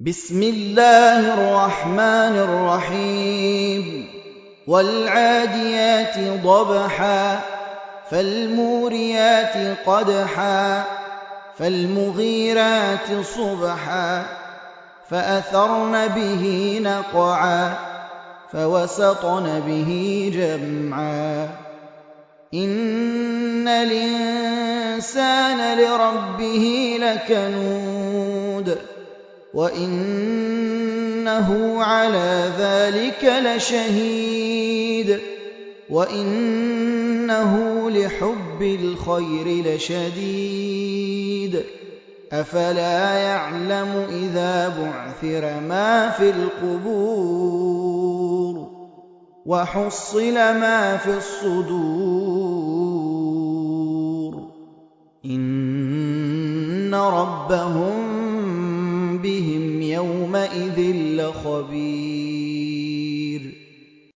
بِسْمِ اللَّهِ الرَّحْمَٰنِ الرَّحِيمِ وَالْعَادِيَاتِ ضَبْحًا فَالْمُورِيَاتِ قَدْحًا فَالْمُغِيرَاتِ صُبْحًا فَأَثَرْنَ بِهِ نَقْعًا فَوَسَطْنَ بِهِ جَمْعًا إِنَّ الْإِنسَانَ لِرَبِّهِ لَكَنُودٌ وَإِنَّهُ عَلَىٰ ذَٰلِكَ لَشَهِيدٌ وَإِنَّهُ لِحُبِّ الْخَيْرِ لَشَدِيدٌ أَفَلَا يَعْلَمُ إِذَا بُعْثِرَ مَا فِي الْقُبُورِ وَحُصِّلَ مَا فِي الصُّدُورِ إِنَّ رَبَّهُم بِهِمْ يَوْمَئِذٍ لَّخَبِيرٌ.